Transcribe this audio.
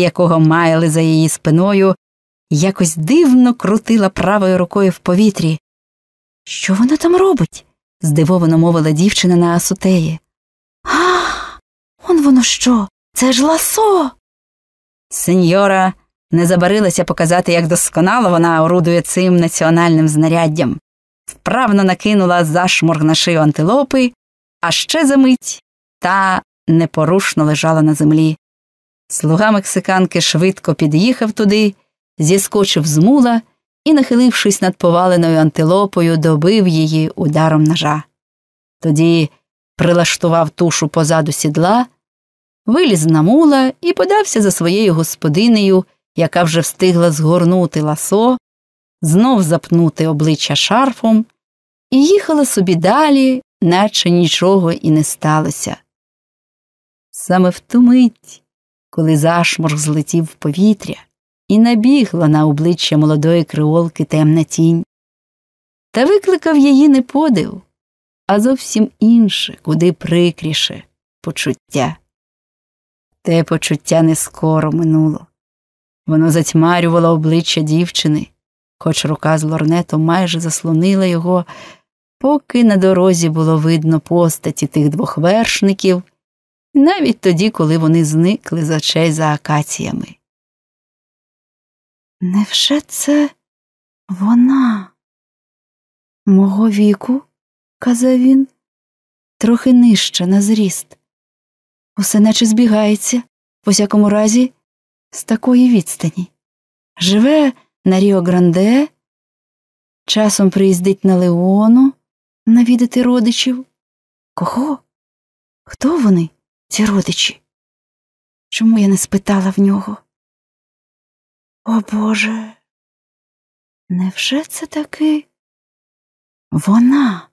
якого маяли за її спиною, якось дивно крутила правою рукою в повітрі. Що вона там робить? здивовано мовила дівчина на асутеї. А, он воно що? Це ж ласо. Сеньора не забарилася показати, як досконало вона орудує цим національним знаряддям. Вправно накинула зашморг на шию антилопи, а ще за мить та непорушно лежала на землі. Слуга мексиканки швидко під'їхав туди, зіскочив з мула і, нахилившись над поваленою антилопою, добив її ударом ножа. Тоді прилаштував тушу позаду сідла, виліз на мула і подався за своєю господинею, яка вже встигла згорнути ласо, знов запнути обличчя шарфом, і їхала собі далі, наче нічого і не сталося. Саме в ту мить, коли зашморг злетів в повітря, і набігла на обличчя молодої креолки темна тінь, та викликав її не подив, а зовсім інше, куди прикріше почуття. Те почуття не скоро минуло. Воно затьмарювало обличчя дівчини, хоч рука з лорнетом майже заслонила його, поки на дорозі було видно постаті тих двох вершників, навіть тоді, коли вони зникли з очей за акаціями. Невже це вона? Мого віку, казав він, трохи нижче на зріст. Усе наче збігається, в усякому разі, з такої відстані. Живе на Ріо Гранде, часом приїздить на Леону навідати родичів. Кого? Хто вони, ці родичі? Чому я не спитала в нього? О Боже, невже це таки вона?